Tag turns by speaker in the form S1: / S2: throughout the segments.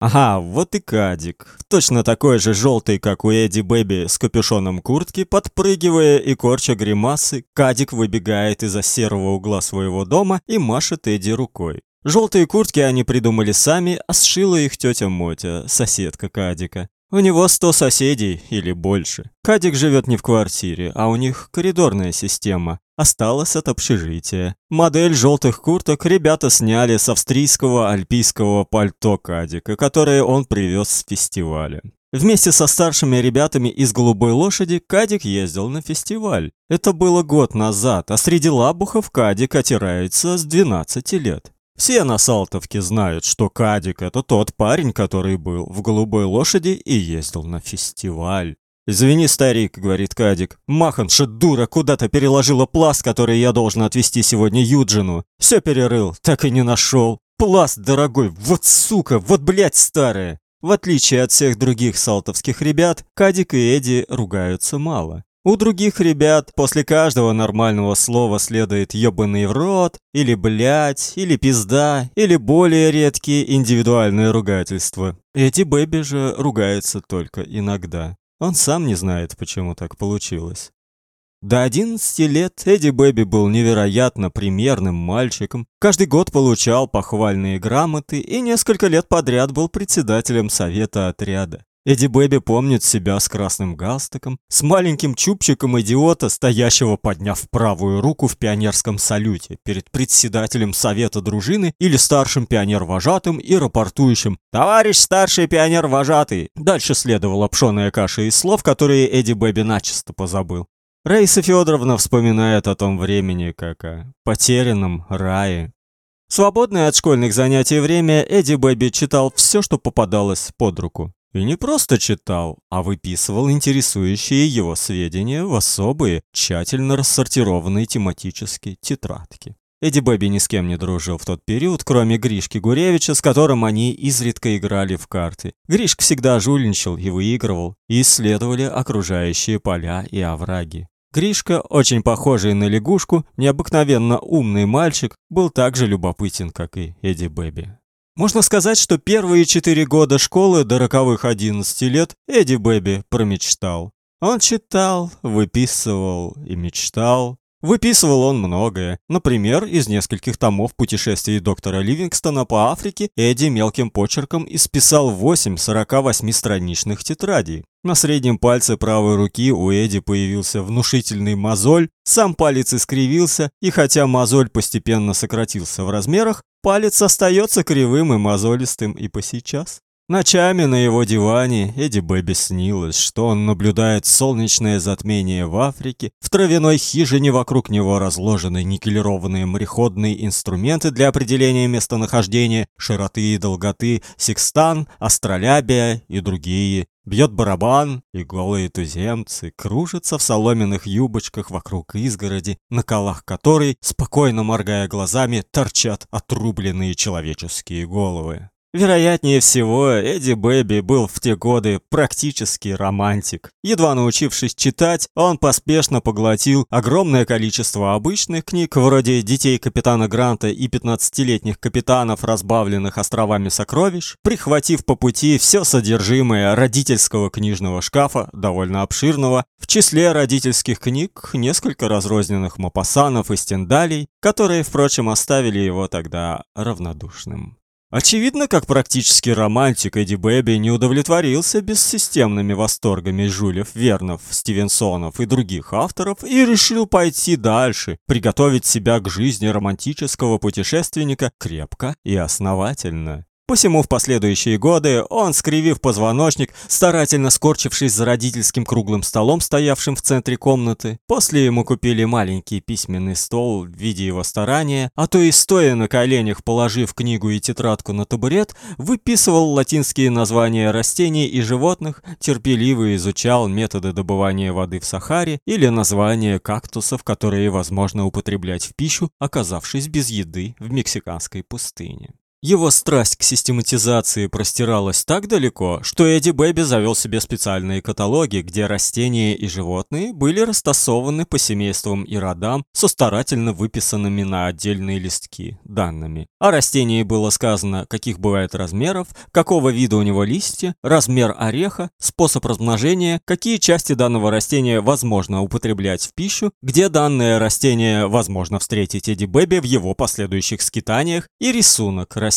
S1: Ага, вот и Кадик. Точно такой же желтый, как у Эдди Бэби с капюшоном куртки, подпрыгивая и корча гримасы, Кадик выбегает из-за серого угла своего дома и машет Эдди рукой. Желтые куртки они придумали сами, а сшила их тетя Мотя, соседка Кадика. У него сто соседей или больше. Кадик живет не в квартире, а у них коридорная система. Осталось от общежития. Модель желтых курток ребята сняли с австрийского альпийского пальто Кадика, которое он привез с фестиваля. Вместе со старшими ребятами из «Голубой лошади» Кадик ездил на фестиваль. Это было год назад, а среди лабухов Кадик отирается с 12 лет. Все на Салтовке знают, что Кадик это тот парень, который был в голубой лошади и ездил на фестиваль. Извини, старик, говорит Кадик. Маханша дура куда-то переложила пласт, который я должен отвезти сегодня Юджину. Все перерыл, так и не нашел. Пласт дорогой, вот сука, вот блядь старая. В отличие от всех других салтовских ребят, Кадик и Эдди ругаются мало. У других ребят после каждого нормального слова следует ёбаный в рот, или блять, или пизда, или более редкие индивидуальные ругательства. Эти бэби же ругаются только иногда. Он сам не знает, почему так получилось. До 11 лет Эдди Бэби был невероятно примерным мальчиком, каждый год получал похвальные грамоты и несколько лет подряд был председателем совета отряда. Эдди Бэби помнит себя с красным галстуком, с маленьким чубчиком идиота, стоящего подняв правую руку в пионерском салюте перед председателем совета дружины или старшим пионер-вожатым и рапортующим «Товарищ старший пионер-вожатый!» Дальше следовала пшеная каша из слов, которые Эдди Бэби начисто позабыл. Раиса Федоровна вспоминает о том времени как о потерянном рае. свободное от школьных занятий время Эдди Бэби читал все, что попадалось под руку. И не просто читал, а выписывал интересующие его сведения в особые, тщательно рассортированные тематические тетрадки. Эдди Бэби ни с кем не дружил в тот период, кроме Гришки Гуревича, с которым они изредка играли в карты. Гришка всегда жульничал и выигрывал, и исследовали окружающие поля и овраги. Гришка, очень похожий на лягушку, необыкновенно умный мальчик, был так же любопытен, как и Эдди Бэби. Можно сказать, что первые четыре года школы до роковых одиннадцати лет Эдди Бэби промечтал. Он читал, выписывал и мечтал. Выписывал он многое. Например, из нескольких томов путешествий доктора Ливингстона по Африке Эдди мелким почерком исписал 8 48-страничных тетрадей. На среднем пальце правой руки у Эдди появился внушительный мозоль, сам палец искривился, и хотя мозоль постепенно сократился в размерах, палец остается кривым и мозолистым и по сейчас. Ночами на его диване Эдди Бэби снилось, что он наблюдает солнечное затмение в Африке, в травяной хижине вокруг него разложены никелированные мореходные инструменты для определения местонахождения, широты и долготы, секстан, астролябия и другие. Бьет барабан, и голые туземцы кружатся в соломенных юбочках вокруг изгороди, на колах которой, спокойно моргая глазами, торчат отрубленные человеческие головы. Вероятнее всего, Эдди Бэби был в те годы практически романтик. Едва научившись читать, он поспешно поглотил огромное количество обычных книг, вроде «Детей капитана Гранта» и «15-летних капитанов, разбавленных островами сокровищ», прихватив по пути все содержимое родительского книжного шкафа, довольно обширного, в числе родительских книг несколько разрозненных мопассанов и стендалей, которые, впрочем, оставили его тогда равнодушным. Очевидно, как практически романтик Эдди Бэби не удовлетворился бессистемными восторгами Жюлев Вернов, Стивенсонов и других авторов и решил пойти дальше, приготовить себя к жизни романтического путешественника крепко и основательно. Посему в последующие годы он, скривив позвоночник, старательно скорчившись за родительским круглым столом, стоявшим в центре комнаты, после ему купили маленький письменный стол в виде его старания, а то и стоя на коленях, положив книгу и тетрадку на табурет, выписывал латинские названия растений и животных, терпеливо изучал методы добывания воды в Сахаре или названия кактусов, которые возможно употреблять в пищу, оказавшись без еды в мексиканской пустыне. Его страсть к систематизации простиралась так далеко, что Эдди Бэби завел себе специальные каталоги, где растения и животные были растасованы по семействам и родам со старательно выписанными на отдельные листки данными. О растении было сказано, каких бывает размеров, какого вида у него листья, размер ореха, способ размножения, какие части данного растения возможно употреблять в пищу, где данное растение возможно встретить Эдди Бэби в его последующих скитаниях и рисунок растения.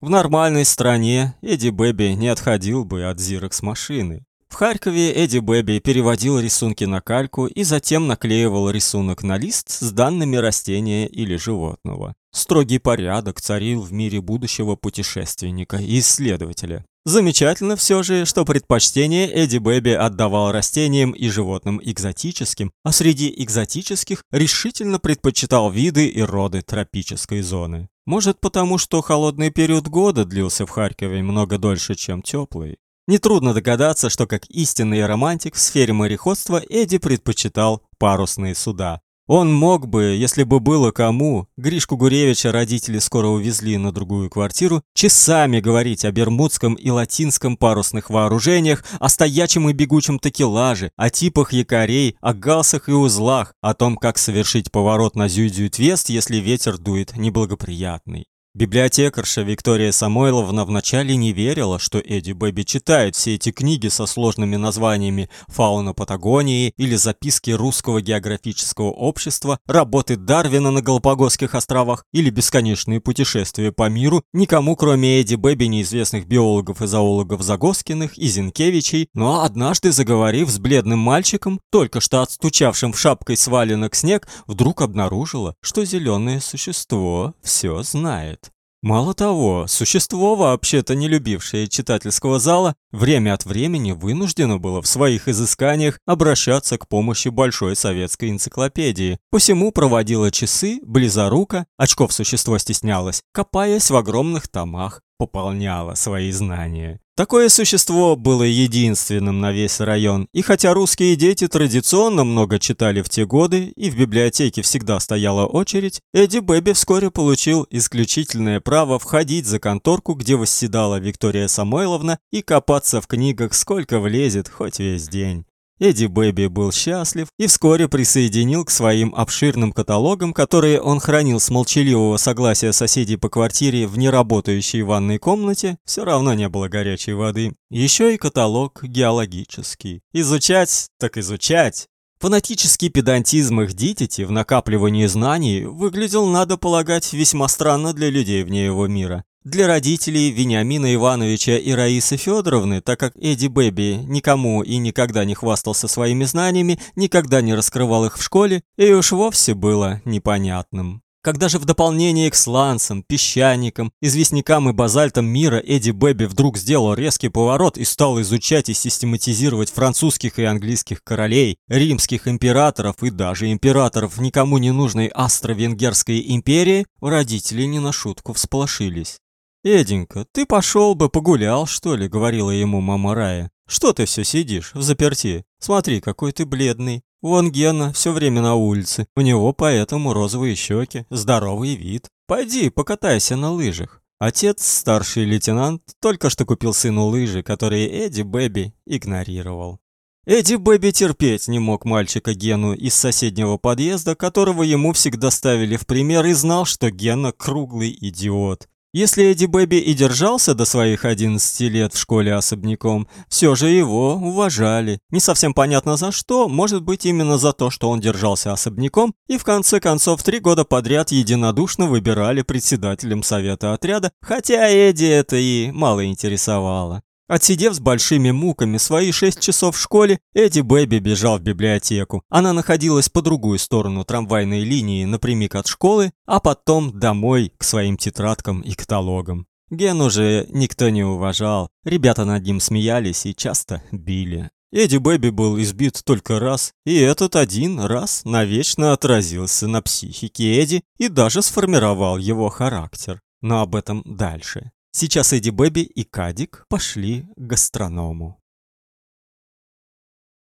S1: В нормальной стране Эдди Бэби не отходил бы от Xerox -машины. В Харькове Эдди Бэби переводил рисунки на кальку и затем наклеивал рисунок на лист с данными растения или животного. Строгий порядок царил в мире будущего путешественника и исследователя. Замечательно все же, что предпочтение Эдди Бэби отдавал растениям и животным экзотическим, а среди экзотических решительно предпочитал виды и роды тропической зоны. Может потому, что холодный период года длился в Харькове много дольше, чем теплый. Нетрудно догадаться, что как истинный романтик в сфере мореходства Эдди предпочитал парусные суда. Он мог бы, если бы было кому, Гришку Гуревича родители скоро увезли на другую квартиру, часами говорить о бермудском и латинском парусных вооружениях, о стоячем и бегучем такелаже, о типах якорей, о галсах и узлах, о том, как совершить поворот на Зюдзю-Твест, если ветер дует неблагоприятный. Библиотекарша Виктория Самойловна вначале не верила, что Эдди Бэби читает все эти книги со сложными названиями «Фауна Патагонии» или «Записки русского географического общества», «Работы Дарвина на Галапагосских островах» или «Бесконечные путешествия по миру», никому, кроме Эдди Бэби, неизвестных биологов и зоологов Загоскиных и Зинкевичей, но однажды, заговорив с бледным мальчиком, только что отстучавшим в шапкой сваленок снег, вдруг обнаружила, что зеленое существо все знает. Мало того, существо, вообще-то не любившее читательского зала, время от времени вынуждено было в своих изысканиях обращаться к помощи большой советской энциклопедии. Посему проводило часы близоруко, очков существо стеснялось, копаясь в огромных томах, пополняло свои знания. Такое существо было единственным на весь район, и хотя русские дети традиционно много читали в те годы, и в библиотеке всегда стояла очередь, Эдди Бэби вскоре получил исключительное право входить за конторку, где восседала Виктория Самойловна, и копаться в книгах сколько влезет, хоть весь день. Эдди Бэби был счастлив и вскоре присоединил к своим обширным каталогам, которые он хранил с молчаливого согласия соседей по квартире в неработающей ванной комнате, все равно не было горячей воды, еще и каталог геологический. Изучать, так изучать. Фанатический педантизм их дитяти в накапливании знаний выглядел, надо полагать, весьма странно для людей вне его мира. Для родителей Вениамина Ивановича и Раисы Федоровны, так как Эдди Бэби никому и никогда не хвастался своими знаниями, никогда не раскрывал их в школе, и уж вовсе было непонятным. Когда же в дополнение к сланцам, песчаникам, известнякам и базальтам мира Эдди Бэби вдруг сделал резкий поворот и стал изучать и систематизировать французских и английских королей, римских императоров и даже императоров никому не нужной Австро-Венгерской империи, родители не на шутку всполошились. «Эденька, ты пошел бы погулял, что ли?» — говорила ему мама Рая. «Что ты все сидишь в заперти? Смотри, какой ты бледный. Вон Гена все время на улице. У него поэтому розовые щеки, здоровый вид. Пойди, покатайся на лыжах». Отец, старший лейтенант, только что купил сыну лыжи, которые Эдди Бэби игнорировал. Эдди Бэби терпеть не мог мальчика Гену из соседнего подъезда, которого ему всегда ставили в пример, и знал, что Гена круглый идиот. Если Эдди Бэби и держался до своих 11 лет в школе особняком, все же его уважали. Не совсем понятно за что, может быть именно за то, что он держался особняком, и в конце концов три года подряд единодушно выбирали председателем совета отряда, хотя Эдди это и мало интересовало. Отсидев с большими муками свои шесть часов в школе, Эдди Бэби бежал в библиотеку. Она находилась по другую сторону трамвайной линии, напрямик от школы, а потом домой к своим тетрадкам и каталогам. Ген уже никто не уважал. Ребята над ним смеялись и часто били. Эдди Бэби был избит только раз, и этот один раз навечно отразился на психике Эдди и даже сформировал его характер. Но об этом дальше. Сейчас Эдди Бэби и Кадик пошли к гастроному.